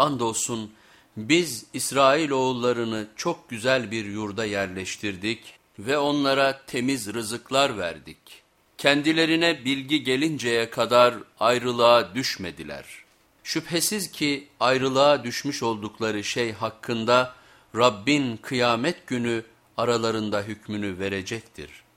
Andolsun biz İsrail oğullarını çok güzel bir yurda yerleştirdik ve onlara temiz rızıklar verdik. Kendilerine bilgi gelinceye kadar ayrılığa düşmediler. Şüphesiz ki ayrılığa düşmüş oldukları şey hakkında Rabbin kıyamet günü aralarında hükmünü verecektir.''